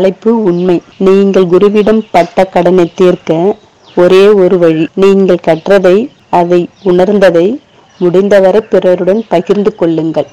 தலைப்பு உண்மை. நீங்கள் குருவிடம் பட்ட கடனை தீர்க்க ஒரே ஒரு வழி. நீங்கள் கற்றதை அதை உணர்ந்ததை முடிந்தவரை பிறருடன் பகிர்ந்து கொள்ளுங்கள்.